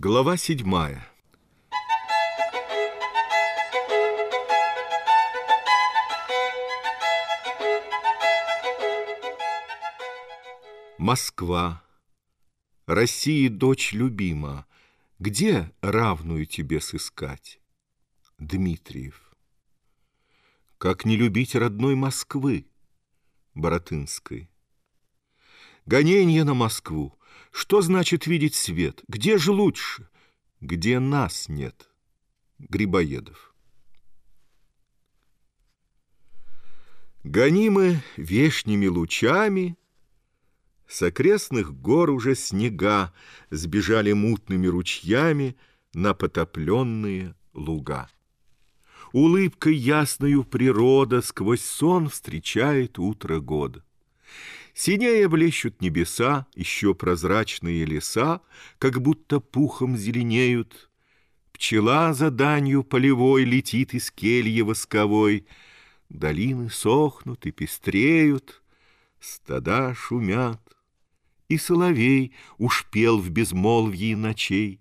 Глава седьмая. Москва, России дочь любима, Где равную тебе сыскать? Дмитриев. Как не любить родной Москвы, Боротынской? Гонение на Москву, что значит видеть свет? Где же лучше? Где нас нет? Грибоедов. Гонимы вешними лучами, С окрестных гор уже снега Сбежали мутными ручьями На потопленные луга. Улыбкой ясною природа Сквозь сон встречает утро года. Синее блещут небеса, еще прозрачные леса, Как будто пухом зеленеют. Пчела за данью полевой Летит из кельи восковой. Долины сохнут и пестреют, Стада шумят, и соловей Уж пел в безмолвии ночей.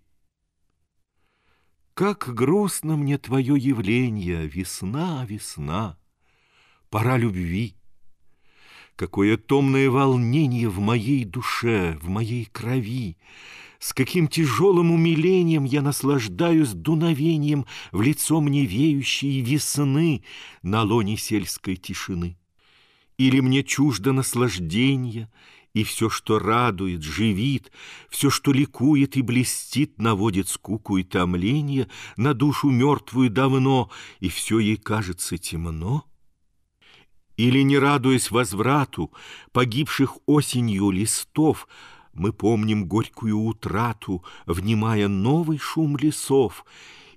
Как грустно мне твое явление, Весна, весна, пора любви. Какое томное волнение в моей душе, в моей крови! С каким тяжелым умилением я наслаждаюсь дуновением в лицо мне веющей весны на лоне сельской тишины. Или мне чуждо наслаждение, и все, что радует, живит, все, что ликует и блестит, наводит скуку и томление на душу мертвую давно, и все ей кажется темно? Или, не радуясь возврату погибших осенью листов, мы помним горькую утрату, внимая новый шум лесов,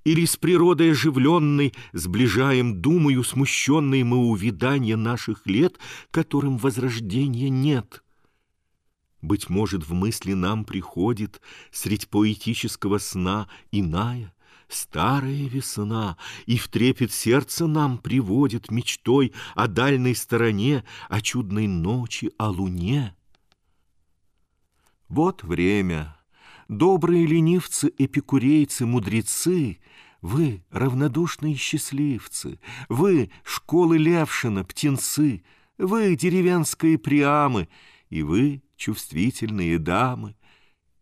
или с природой оживленной сближаем, думаю, смущенной мы увидание наших лет, которым возрождения нет. Быть может, в мысли нам приходит средь поэтического сна иная, Старая весна, и в трепет сердца нам приводит мечтой о дальней стороне, о чудной ночи, о луне. Вот время. Добрые ленивцы, эпикурейцы, мудрецы, вы равнодушные счастливцы, вы школы Левшина, птенцы, вы деревенские приамы, и вы чувствительные дамы.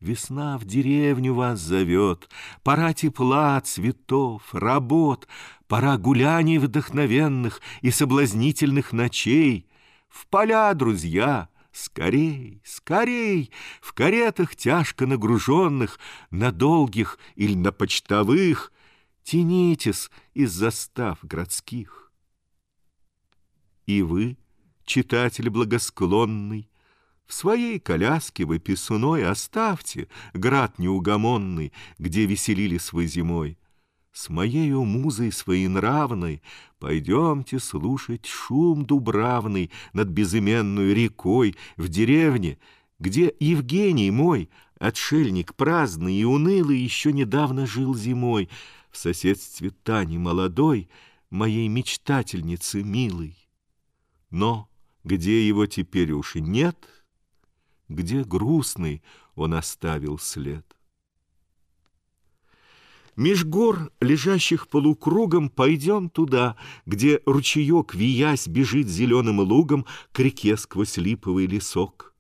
Весна в деревню вас зовет, Пора тепла, цветов, работ, Пора гуляний вдохновенных И соблазнительных ночей. В поля, друзья, скорей, скорей, В каретах тяжко нагруженных, На долгих или на почтовых, Тянитесь из застав городских. И вы, читатель благосклонный, в своей коляске вы писуной оставьте Град неугомонный, где веселились вы зимой. С моею музой своенравной Пойдемте слушать шум дубравный Над безыменную рекой В деревне, где Евгений мой, Отшельник праздный и унылый, Еще недавно жил зимой В соседстве Тани молодой, Моей мечтательницы милой. Но где его теперь уж и нет — где грустный он оставил след. Меж гор, лежащих полукругом, пойдем туда, где ручеек, виясь, бежит зеленым лугом к реке сквозь липовый лесок.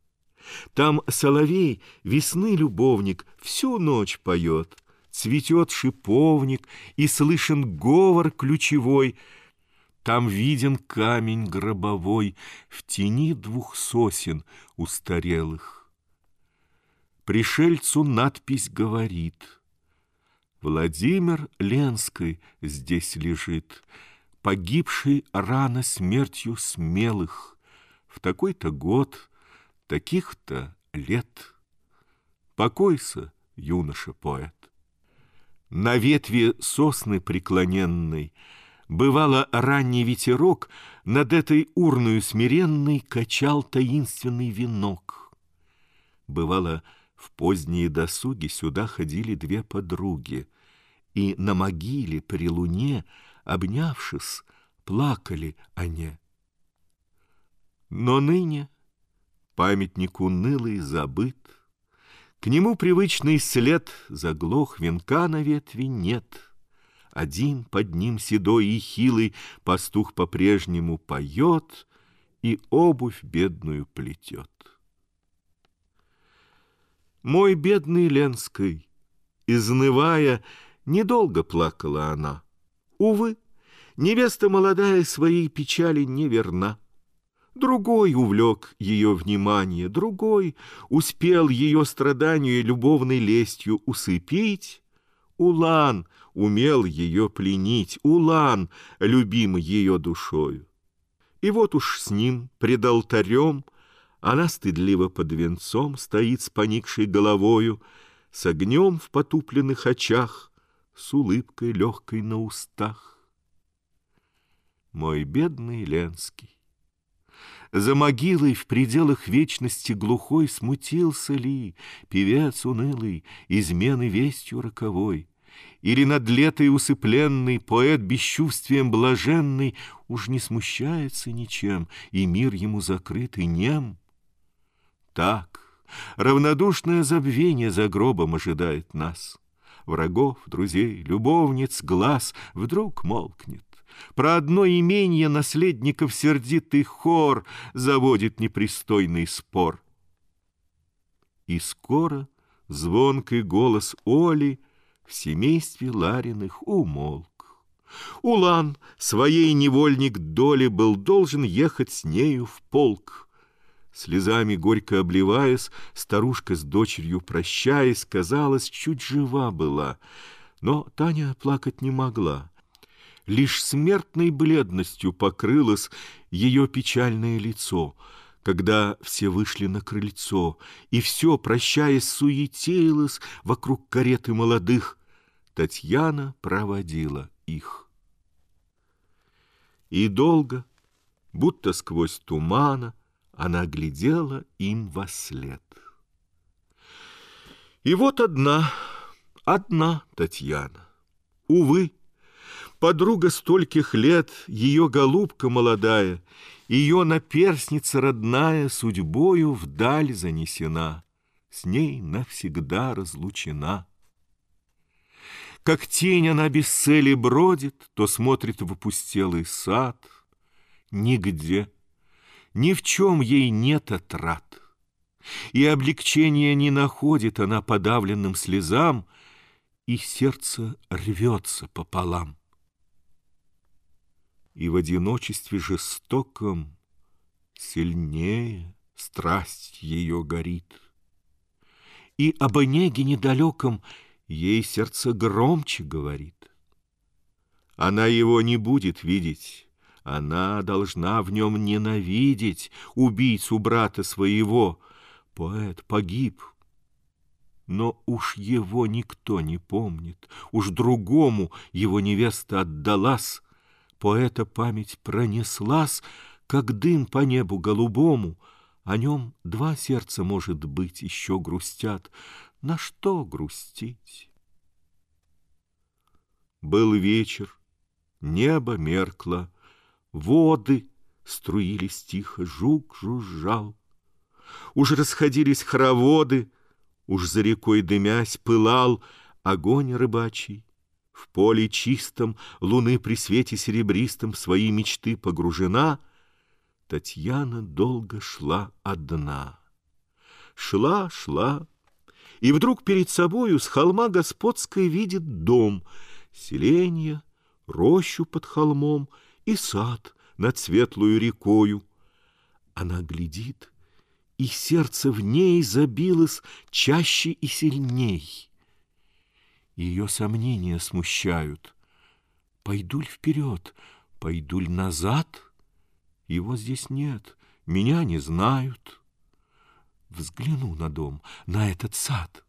Там соловей, весны любовник, всю ночь поет, цветет шиповник и слышен говор ключевой — там виден камень гробовой В тени двух сосен устарелых. Пришельцу надпись говорит Владимир Ленской здесь лежит, Погибший рано смертью смелых, В такой-то год, таких-то лет. Покойся, юноша-поэт. На ветви сосны преклоненной — Бывало, ранний ветерок Над этой урною смиренной Качал таинственный венок. Бывало, в поздние досуги Сюда ходили две подруги, И на могиле при луне, Обнявшись, плакали они. Но ныне памятник унылый забыт, К нему привычный след заглох, венка на ветви нет. Один под ним седой и хилый пастух по-прежнему поет и обувь бедную плетет. Мой бедный Ленской, изнывая, недолго плакала она. Увы, невеста молодая своей печали не верна. Другой увлек ее внимание, другой успел ее страдания любовной лестью усыпить. Улан умел ее пленить, Улан, любимый ее душою. И вот уж с ним, пред алтарем, Она стыдливо под венцом Стоит с поникшей головою, С огнем в потупленных очах, С улыбкой легкой на устах. Мой бедный Ленский, за могилой в пределах вечности глухой Смутился ли певец унылый измены вестью роковой? Или над летой усыпленный поэт бесчувствием блаженный Уж не смущается ничем, и мир ему закрыт и нем? Так, равнодушное забвение за гробом ожидает нас. Врагов, друзей, любовниц, глаз вдруг молкнет. Про одно имение наследников сердитый хор Заводит непристойный спор. И скоро звонкий голос Оли В семействе Лариных умолк. Улан, своей невольник доли, Был должен ехать с нею в полк. Слезами горько обливаясь, Старушка с дочерью прощаясь, Казалось, чуть жива была, Но Таня плакать не могла. Лишь смертной бледностью покрылось ее печальное лицо, когда все вышли на крыльцо, и все, прощаясь, суетилось вокруг кареты молодых. Татьяна проводила их. И долго, будто сквозь тумана, она глядела им во след. И вот одна, одна Татьяна. Увы, Подруга стольких лет, ее голубка молодая, Ее наперсница родная Судьбою вдаль занесена, С ней навсегда разлучена. Как тень она без цели бродит, То смотрит в опустелый сад. Нигде, ни в чем ей нет отрад. И облегчения не находит она подавленным слезам, И сердце рвется пополам и в одиночестве жестоком Сильнее страсть ее горит. И об Онеге недалеком Ей сердце громче говорит. Она его не будет видеть, Она должна в нем ненавидеть Убийцу брата своего. Поэт погиб, но уж его никто не помнит, Уж другому его невеста отдалась, Поэта память пронеслась, как дым по небу голубому, О нем два сердца, может быть, еще грустят. На что грустить? Был вечер, небо меркло, Воды струились тихо, жук жужжал. Уж расходились хороводы, Уж за рекой дымясь пылал Огонь рыбачий, в поле чистом луны при свете серебристом свои мечты погружена, Татьяна долго шла одна. Шла, шла, и вдруг перед собою с холма господской видит дом, селенье, рощу под холмом и сад над светлую рекою. Она глядит, и сердце в ней забилось чаще и сильней. Ее сомнения смущают. Пойду ли вперед, пойду ли назад? Его здесь нет, меня не знают. Взгляну на дом, на этот сад.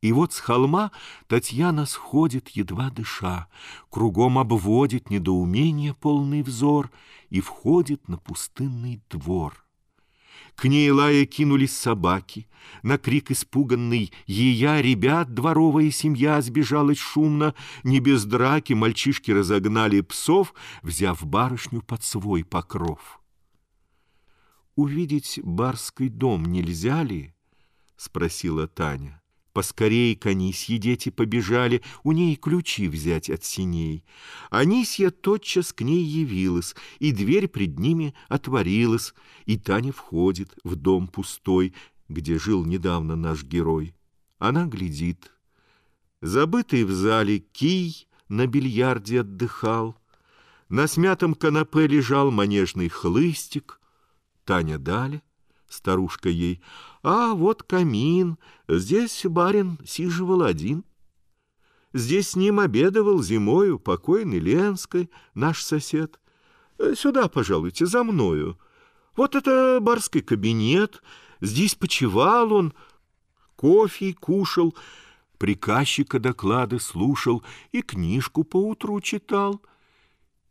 И вот с холма Татьяна сходит, едва дыша, Кругом обводит недоумение полный взор И входит на пустынный двор. К ней лая кинулись собаки. На крик испуганный ея ребят дворовая семья сбежалась шумно. Не без драки мальчишки разогнали псов, взяв барышню под свой покров. Увидеть барский дом нельзя ли? спросила Таня. Поскорей к Анисье дети побежали, у ней ключи взять от синей. Анисья тотчас к ней явилась, и дверь пред ними отворилась, и Таня входит в дом пустой, где жил недавно наш герой. Она глядит. Забытый в зале кий на бильярде отдыхал, на смятом канапе лежал манежный хлыстик. Таня дали, старушка ей, а вот камин, здесь барин сиживал один. Здесь с ним обедовал зимою покойный Ленской, наш сосед. Сюда, пожалуйте, за мною. Вот это барский кабинет, здесь почевал он, кофе кушал, приказчика доклады слушал и книжку поутру читал —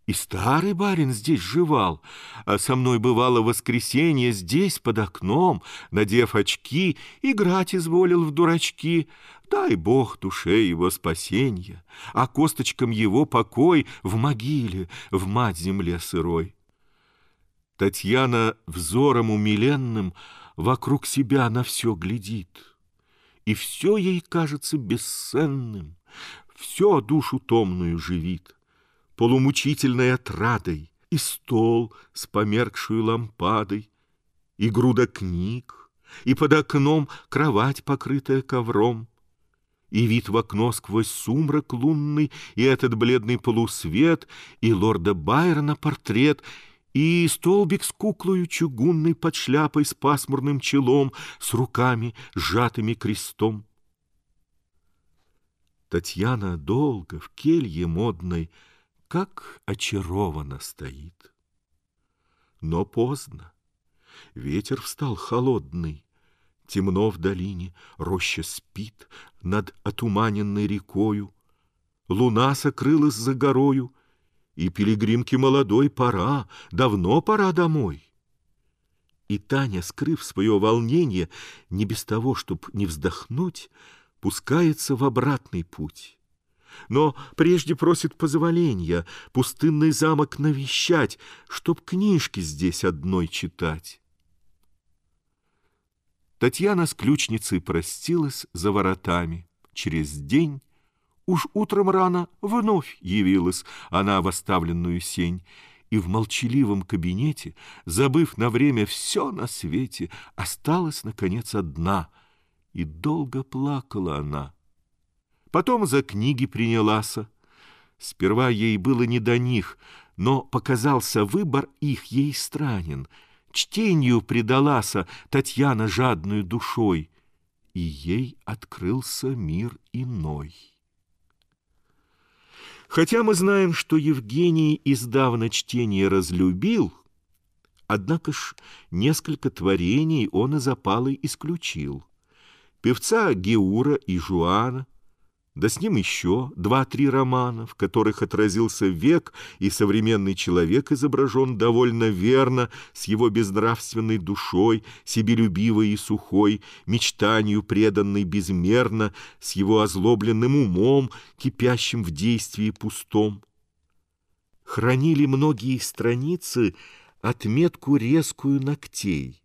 и старый барин здесь жевал, а со мной бывало воскресенье здесь, под окном, надев очки, играть изволил в дурачки. Дай Бог душе его спасенья, а косточкам его покой в могиле, в мать земле сырой. Татьяна взором умиленным вокруг себя на все глядит, и все ей кажется бесценным, все душу томную живит полумучительной отрадой, И стол с померкшую лампадой, И груда книг, и под окном Кровать, покрытая ковром, И вид в окно сквозь сумрак лунный, И этот бледный полусвет, И лорда Байрона портрет, и столбик с куклою чугунной под шляпой с пасмурным челом, с руками, сжатыми крестом. Татьяна долго в келье модной как очарованно стоит. Но поздно. Ветер встал холодный. Темно в долине, роща спит над отуманенной рекою. Луна сокрылась за горою, и пилигримке молодой пора, давно пора домой. И Таня, скрыв свое волнение, не без того, чтоб не вздохнуть, пускается в обратный путь но прежде просит позволения пустынный замок навещать, чтоб книжки здесь одной читать. Татьяна с ключницей простилась за воротами. Через день, уж утром рано, вновь явилась она в оставленную сень, и в молчаливом кабинете, забыв на время все на свете, осталась, наконец, одна, и долго плакала она. Потом за книги принялась. Сперва ей было не до них, но показался выбор их ей странен. Чтению предалася Татьяна жадную душой, и ей открылся мир иной. Хотя мы знаем, что Евгений издавна чтение разлюбил, однако ж несколько творений он из опалы исключил. Певца Геура и Жуана, да с ним еще два-три романа, в которых отразился век, и современный человек изображен довольно верно, с его безнравственной душой, себелюбивой и сухой, мечтанию преданной безмерно, с его озлобленным умом, кипящим в действии пустом. Хранили многие страницы отметку резкую ногтей.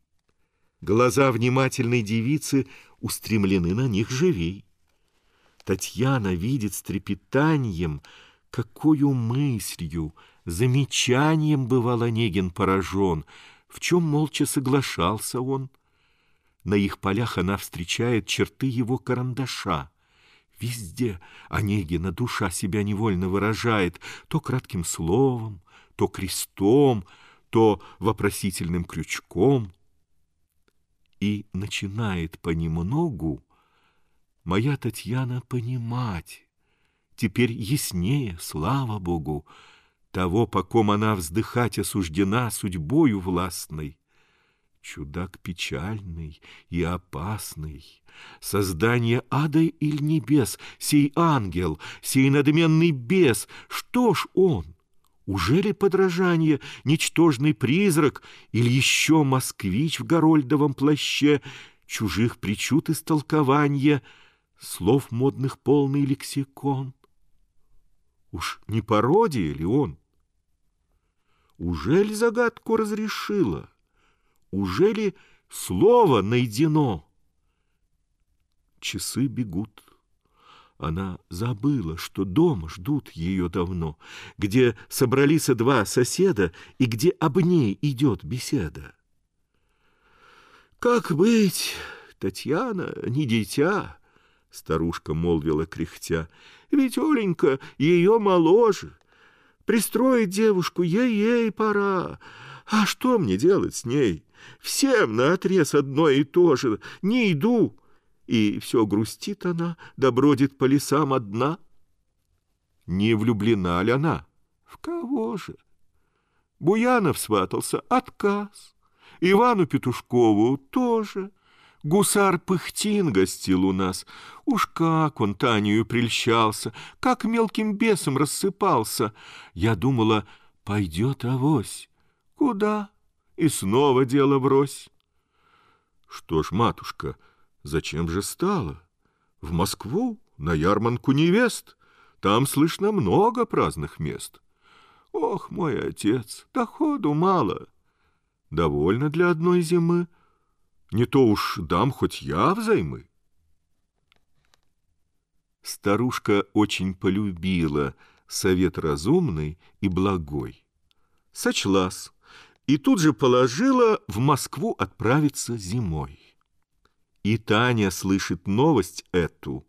Глаза внимательной девицы устремлены на них живей. Татьяна видит с трепетанием, какую мыслью, замечанием бывал Онегин поражен, в чем молча соглашался он. На их полях она встречает черты его карандаша. Везде Онегина душа себя невольно выражает то кратким словом, то крестом, то вопросительным крючком. И начинает понемногу моя Татьяна понимать. Теперь яснее, слава Богу, того, по ком она вздыхать осуждена судьбою властной. Чудак печальный и опасный, Создание ада или небес, Сей ангел, сей надменный бес, Что ж он? Уже ли подражание, ничтожный призрак, Или еще москвич в горольдовом плаще, Чужих причуд истолкования — слов модных полный лексикон. Уж не пародия ли он? Ужели загадку разрешила? Ужели слово найдено? Часы бегут. Она забыла, что дома ждут ее давно, где собрались два соседа и где об ней идет беседа. «Как быть, Татьяна, не дитя?» — старушка молвила кряхтя. «Ведь Оленька ее моложе. Пристроить девушку ей-ей пора. А что мне делать с ней? Всем наотрез одно и то же. Не иду» и все грустит она, да по лесам одна. Не влюблена ли она? В кого же? Буянов сватался, отказ. Ивану Петушкову тоже. Гусар Пыхтин гостил у нас. Уж как он Танию прельщался, как мелким бесом рассыпался. Я думала, пойдет авось. Куда? И снова дело брось. Что ж, матушка, — Зачем же стало? В Москву, на ярманку невест. Там слышно много праздных мест. Ох, мой отец, доходу мало. Довольно для одной зимы. Не то уж дам хоть я взаймы. Старушка очень полюбила совет разумный и благой. Сочлась и тут же положила в Москву отправиться зимой. И Таня слышит новость эту.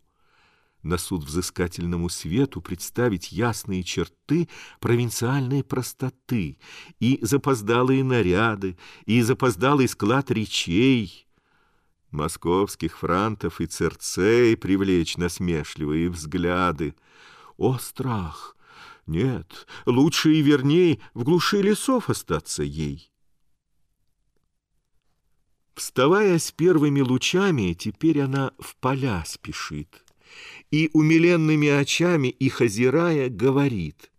На суд взыскательному свету представить ясные черты провинциальной простоты и запоздалые наряды, и запоздалый склад речей, московских франтов и церцей привлечь насмешливые взгляды. О, страх! Нет, лучше и верней в глуши лесов остаться ей. Вставая с первыми лучами, теперь она в поля спешит. И умиленными очами их озирая, говорит,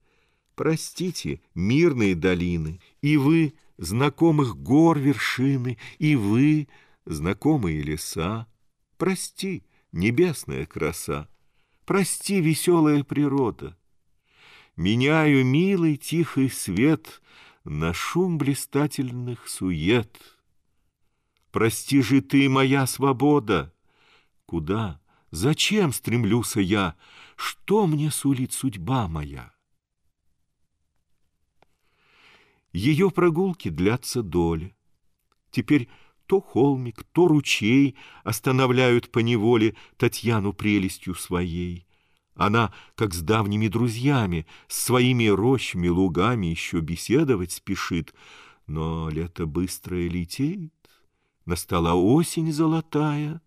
«Простите, мирные долины, и вы, знакомых гор вершины, и вы, знакомые леса. Прости, небесная краса, прости, веселая природа. Меняю милый тихий свет на шум блистательных сует». Прости же ты, моя свобода! Куда, зачем стремлюся я? Что мне сулит судьба моя? Ее прогулки длятся доли. Теперь то холмик, то ручей останавливают по неволе Татьяну прелестью своей. Она, как с давними друзьями, с своими рощами, лугами еще беседовать спешит, но лето быстрое летит, Настала осень золотая,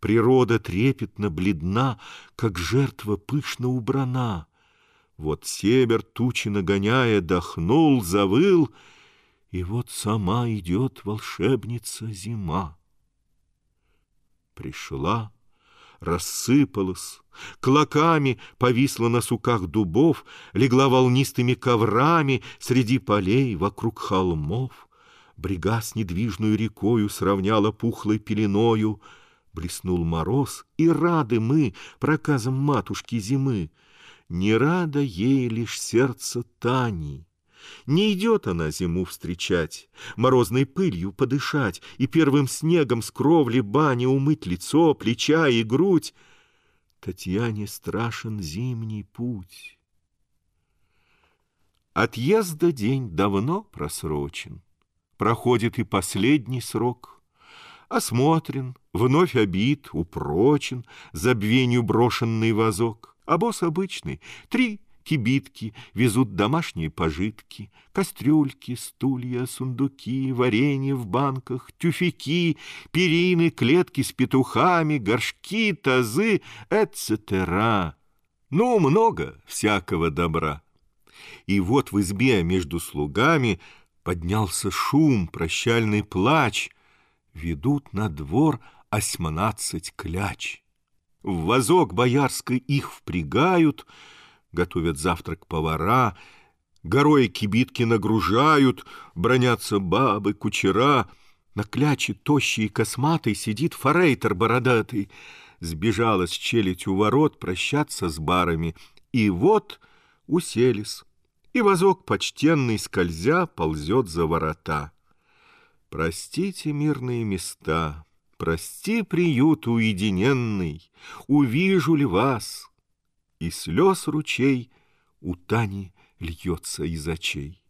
Природа трепетно бледна, Как жертва пышно убрана. Вот север, тучи нагоняя, Дохнул, завыл, И вот сама идет волшебница зима. Пришла, рассыпалась, Клоками повисла на суках дубов, Легла волнистыми коврами Среди полей вокруг холмов. Брега с недвижную рекою сравняла пухлой пеленою. Блеснул мороз, и рады мы проказам матушки зимы. Не рада ей лишь сердце Тани. Не идет она зиму встречать, морозной пылью подышать и первым снегом с кровли бани умыть лицо, плеча и грудь. Татьяне страшен зимний путь. Отъезда день давно просрочен. Проходит и последний срок. Осмотрен, вновь обид, упрочен, Забвенью брошенный вазок. А босс обычный, три кибитки Везут домашние пожитки, Кастрюльки, стулья, сундуки, Варенье в банках, тюфяки, Перины, клетки с петухами, Горшки, тазы, etc. Ну, много всякого добра. И вот в избе между слугами Поднялся шум, прощальный плач. Ведут на двор осьмнадцать кляч. В вазок боярской их впрягают, Готовят завтрак повара, Горой кибитки нагружают, Бронятся бабы, кучера. На кляче тощий и косматый Сидит форейтер бородатый. Сбежала с челядь у ворот Прощаться с барами. И вот уселись и возок почтенный, скользя, ползет за ворота. Простите, мирные места, Прости, приют уединенный, увижу ли вас? И слез ручей у Тани льется из очей.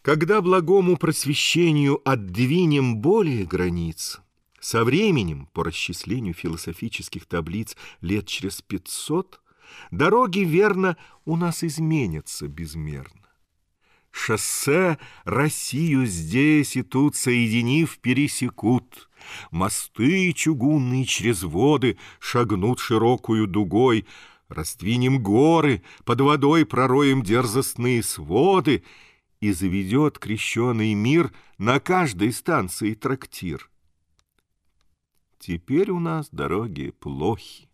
Когда благому просвещению отдвинем более границ, со временем, по расчислению философических таблиц лет через пятьсот, дороги, верно, у нас изменятся безмерно. Шоссе Россию здесь и тут соединив пересекут, Мосты чугунные через воды шагнут широкую дугой, Раздвинем горы, под водой пророем дерзостные своды, И заведет крещеный мир на каждой станции трактир. Теперь у нас дороги плохи,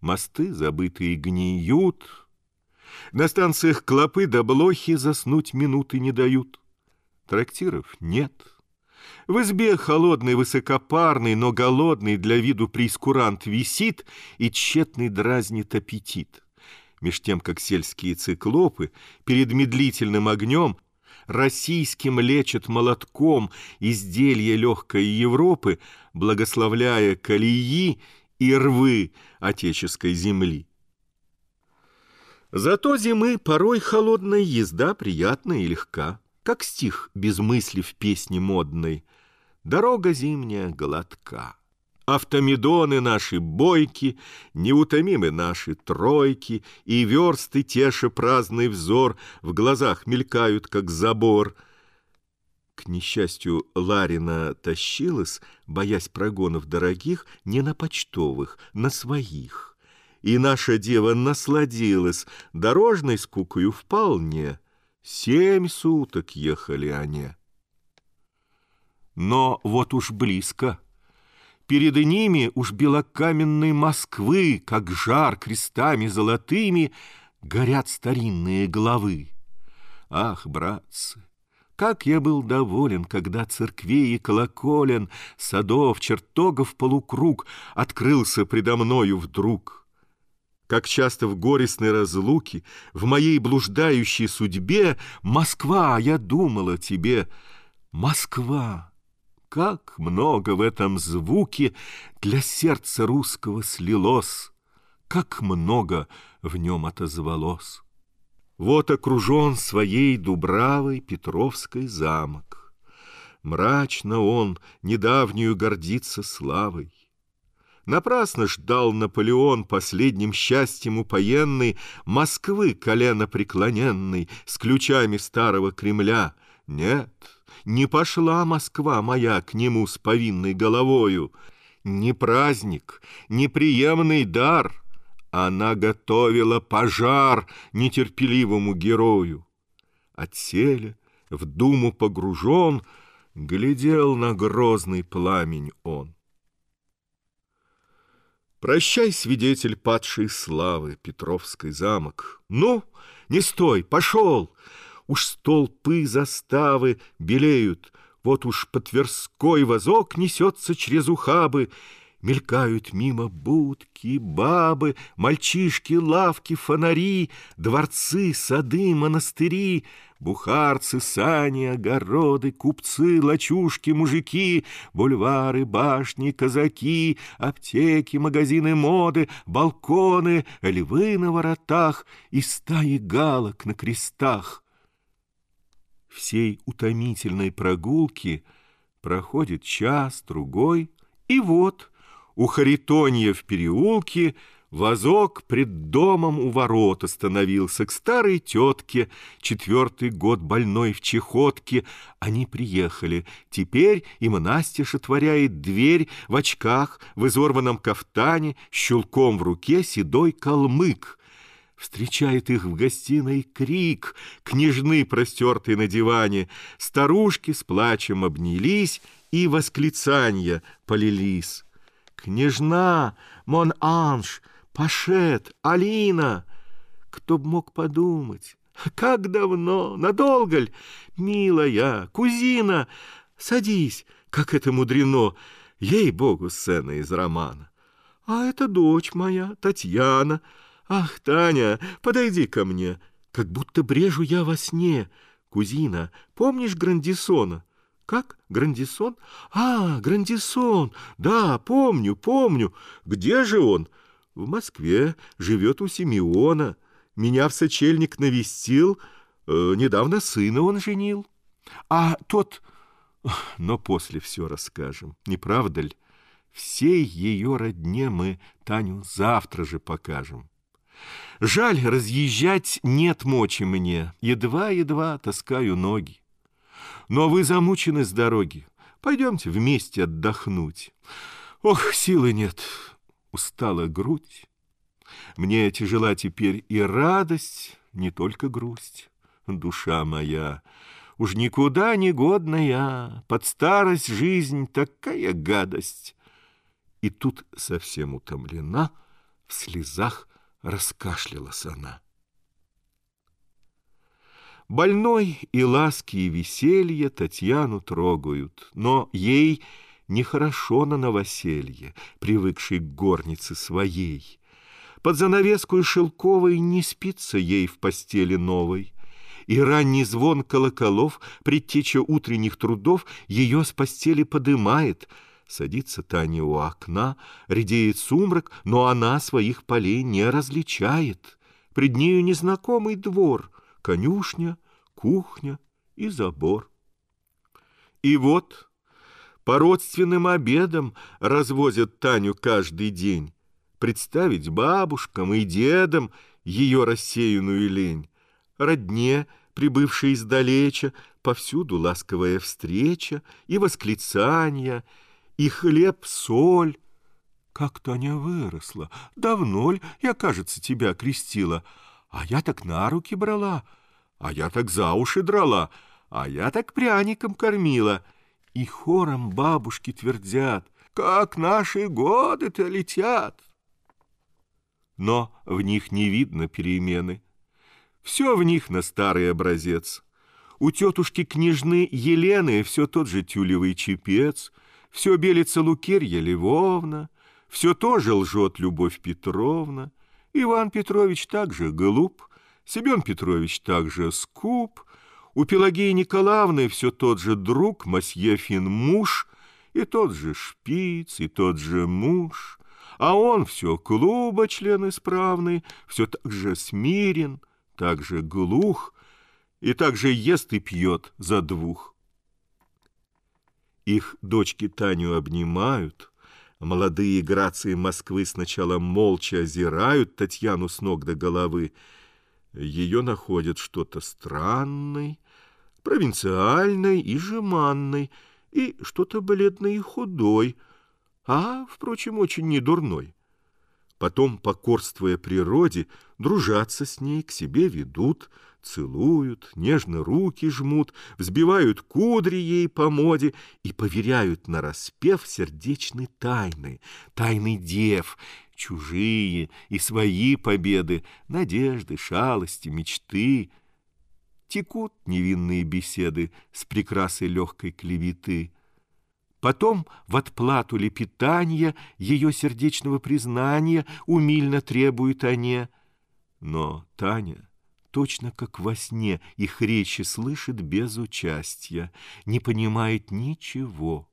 мосты забытые гниют, на станциях клопы да блохи заснуть минуты не дают. Трактиров нет. В избе холодный, высокопарный, но голодный для виду прейскурант висит и тщетный дразнит аппетит. Меж тем, как сельские циклопы перед медлительным огнем российским лечат молотком изделия легкой Европы, благословляя колеи и рвы отеческой земли. Зато зимы порой холодная езда приятна и легка, Как стих без мысли в песне модной. Дорога зимняя гладка. Автомедоны наши бойки, Неутомимы наши тройки, И версты теша праздный взор В глазах мелькают, как забор. К несчастью, Ларина тащилась, Боясь прогонов дорогих, Не на почтовых, на своих и наша дева насладилась дорожной скукою вполне. Семь суток ехали они. Но вот уж близко. Перед ними уж белокаменной Москвы, как жар крестами золотыми, горят старинные головы. Ах, братцы, как я был доволен, когда церквей и колоколен, садов, чертогов полукруг открылся предо мною вдруг — как часто в горестной разлуке, В моей блуждающей судьбе, Москва, я думала тебе, Москва, как много в этом звуке Для сердца русского слилось, Как много в нем отозвалось. Вот окружен своей дубравой Петровской замок. Мрачно он недавнюю гордится славой. Напрасно ждал Наполеон последним счастьем упоенный Москвы колено преклоненной с ключами старого Кремля. Нет, не пошла Москва моя к нему с повинной головою. Не праздник, не приемный дар, она готовила пожар нетерпеливому герою. Отселе, в думу погружен, глядел на грозный пламень он. Прощай, свидетель падшей славы, Петровский замок. Ну, не стой, пошел! Уж столпы заставы белеют, Вот уж по Тверской возок несется через ухабы, Мелькают мимо будки, бабы, Мальчишки, лавки, фонари, Дворцы, сады, монастыри, Бухарцы, сани, огороды, Купцы, лачушки, мужики, Бульвары, башни, казаки, Аптеки, магазины моды, Балконы, львы на воротах И стаи галок на крестах. Всей утомительной прогулки Проходит час, другой, и вот — у Харитонья в переулке Возок пред домом у ворот остановился к старой тетке, четвертый год больной в чехотке. Они приехали. Теперь им Настя шатворяет дверь в очках, в изорванном кафтане, щелком в руке седой калмык. Встречает их в гостиной крик, княжны, простертые на диване. Старушки с плачем обнялись, и восклицания полились. Княжна, мон анж, Пашет, Алина. Кто б мог подумать? Как давно, надолго ль? Милая, кузина, садись, как это мудрено. Ей-богу, сцена из романа. А это дочь моя, Татьяна. Ах, Таня, подойди ко мне. Как будто брежу я во сне. Кузина, помнишь Грандисона? Как? Грандисон? А, Грандисон! Да, помню, помню. Где же он? В Москве, живет у Симеона. Меня в сочельник навестил. Э, недавно сына он женил. А тот... Но после все расскажем, не правда ли? Всей ее родне мы Таню завтра же покажем. Жаль, разъезжать нет мочи мне, едва-едва таскаю ноги. Но вы замучены с дороги, пойдемте вместе отдохнуть. Ох, силы нет, устала грудь. Мне тяжела теперь и радость, не только грусть. Душа моя, уж никуда не годная, под старость жизнь такая гадость. И тут совсем утомлена, в слезах раскашлялась она. Больной и ласки, и веселье Татьяну трогают, но ей нехорошо на новоселье, привыкшей к горнице своей. Под занавеску шелковой не спится ей в постели новой, и ранний звон колоколов, предтеча утренних трудов, ее с постели подымает — Садится Таня у окна, редеет сумрак, но она своих полей не различает. Пред нею незнакомый двор, конюшня, кухня и забор. И вот по родственным обедам развозят Таню каждый день. Представить бабушкам и дедам ее рассеянную лень. Родне, прибывшей издалеча, повсюду ласковая встреча и восклицания — и хлеб, соль. Как Таня выросла! Давно ль я, кажется, тебя крестила? А я так на руки брала, а я так за уши драла, а я так пряником кормила. И хором бабушки твердят, как наши годы-то летят. Но в них не видно перемены. Все в них на старый образец. У тетушки княжны Елены все тот же тюлевый чепец — все белится Лукерья Львовна, все тоже лжет Любовь Петровна. Иван Петрович также глуп, Семен Петрович также скуп, у Пелагеи Николаевны все тот же друг, Масьефин муж, и тот же шпиц, и тот же муж, а он все клуба член исправный, все так же смирен, так же глух, и так же ест и пьет за двух. Их дочки Таню обнимают. Молодые грации Москвы сначала молча озирают Татьяну с ног до головы. Ее находят что-то странной, провинциальной и жеманной, и что-то бледной и худой, а, впрочем, очень недурной. Потом, покорствуя природе, дружатся с ней, к себе ведут, целуют, нежно руки жмут, взбивают кудри ей по моде и поверяют на распев сердечной тайны, тайны дев, чужие и свои победы, надежды, шалости, мечты. Текут невинные беседы с прекрасой легкой клеветы. Потом в отплату лепетания ее сердечного признания умильно требуют они. Но Таня, точно как во сне, их речи слышит без участия, не понимает ничего.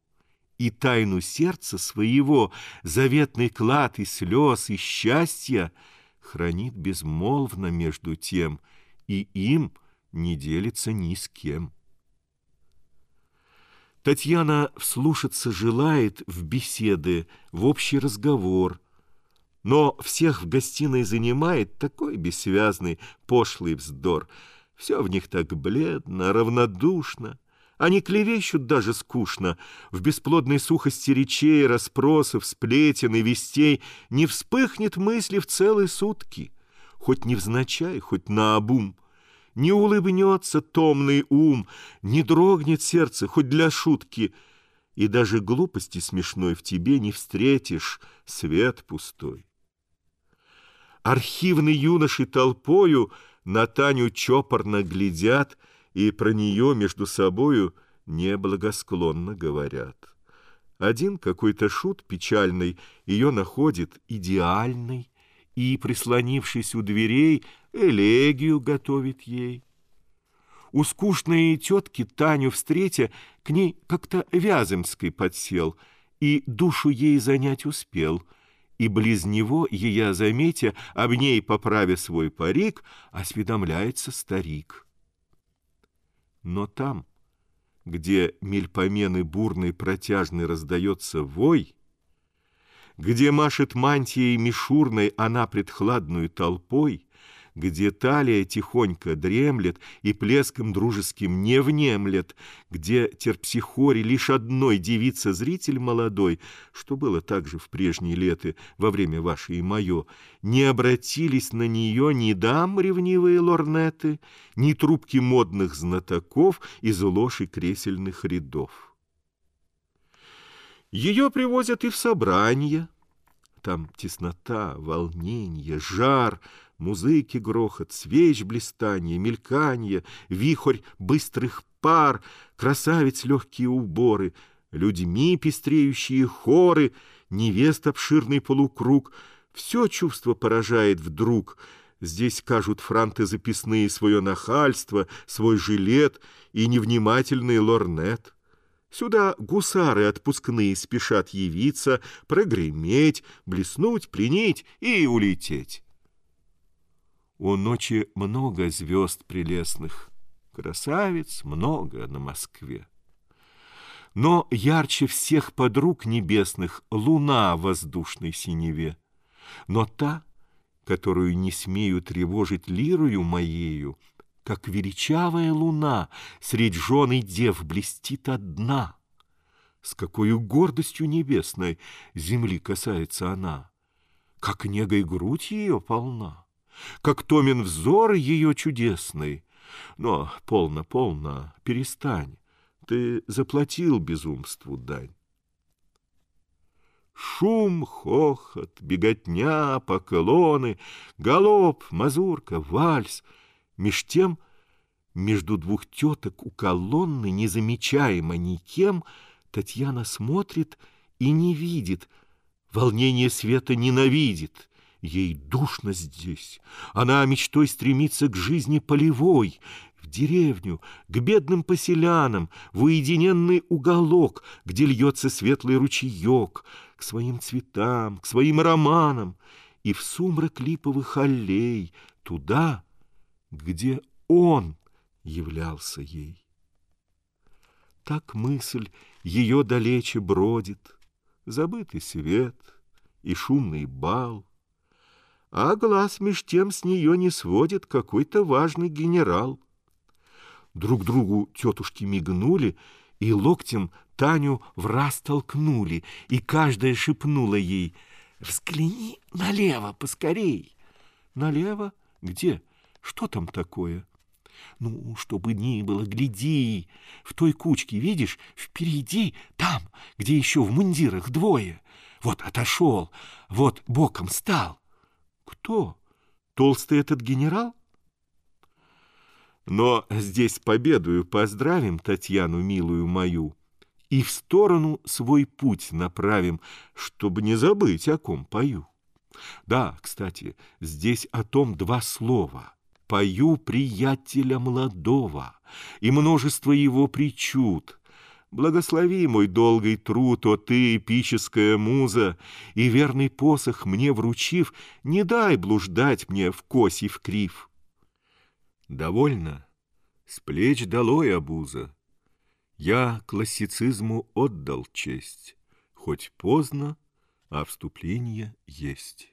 И тайну сердца своего, заветный клад и слез, и счастья хранит безмолвно между тем, и им не делится ни с кем. Татьяна вслушаться желает в беседы, в общий разговор, но всех в гостиной занимает такой бессвязный, пошлый вздор. Все в них так бледно, равнодушно. Они клевещут даже скучно. В бесплодной сухости речей, расспросов, сплетен и вестей не вспыхнет мысли в целые сутки, хоть невзначай, хоть наобум. Не улыбнется томный ум, не дрогнет сердце, хоть для шутки, и даже глупости смешной в тебе не встретишь, свет пустой. Архивный юноши толпою на Таню чопорно глядят и про нее между собою неблагосклонно говорят. Один какой-то шут печальный ее находит идеальной, и, прислонившись у дверей, элегию готовит ей. У скучной тетки Таню встретя, к ней как-то Вяземской подсел, и душу ей занять успел. И близ него, ея заметя, об ней, поправя свой парик, осведомляется старик. Но там, где мельпомены бурный протяжный раздается вой, где машет мантией мишурной она пред хладную толпой, где талия тихонько дремлет и плеском дружеским не внемлет, где терпсихоре лишь одной девица зритель молодой, что было также в прежние леты во время ваше и мое, не обратились на нее ни дам ревнивые лорнеты, ни трубки модных знатоков из лоши кресельных рядов. Ее привозят и в собрания, там теснота, волнение, жар, музыки грохот, свеч блистанье, мельканье, вихрь быстрых пар, красавиц легкие уборы, людьми пестреющие хоры, невест обширный полукруг. Все чувство поражает вдруг. Здесь кажут франты записные свое нахальство, свой жилет и невнимательный лорнет. Сюда гусары отпускные спешат явиться, прогреметь, блеснуть, пленить и улететь. У ночи много звезд прелестных, красавиц много на Москве. Но ярче всех подруг небесных луна в воздушной синеве. Но та, которую не смею тревожить лирою моею, как величавая луна средь жен дев блестит одна. С какой гордостью небесной земли касается она, как негой грудь ее полна, как томен взор ее чудесный. Но полно, полно, перестань, ты заплатил безумству дань. Шум, хохот, беготня, поклоны, галоп, мазурка, вальс — Меж тем, между двух теток у колонны, незамечаемо никем, Татьяна смотрит и не видит, волнение света ненавидит. Ей душно здесь, она мечтой стремится к жизни полевой, в деревню, к бедным поселянам, в уединенный уголок, где льется светлый ручеек, к своим цветам, к своим романам, и в сумрак липовых аллей, туда, где он являлся ей. Так мысль ее далече бродит, забытый свет и шумный бал, а глаз меж тем с нее не сводит какой-то важный генерал. Друг другу тетушки мигнули и локтем Таню в раз толкнули, и каждая шепнула ей «Взгляни налево поскорей!» «Налево? Где?» Что там такое? Ну, чтобы ни было, гляди. В той кучке, видишь, впереди, там, где еще в мундирах двое. Вот отошел, вот боком стал. Кто? Толстый этот генерал? Но здесь победую поздравим Татьяну, милую мою, и в сторону свой путь направим, чтобы не забыть, о ком пою. Да, кстати, здесь о том два слова — Пою приятеля молодого и множество его причуд. Благослови мой долгий труд, о ты, эпическая муза, и верный посох мне вручив, не дай блуждать мне в косе в крив. Довольно, с плеч долой обуза. Я классицизму отдал честь, хоть поздно, а вступление есть.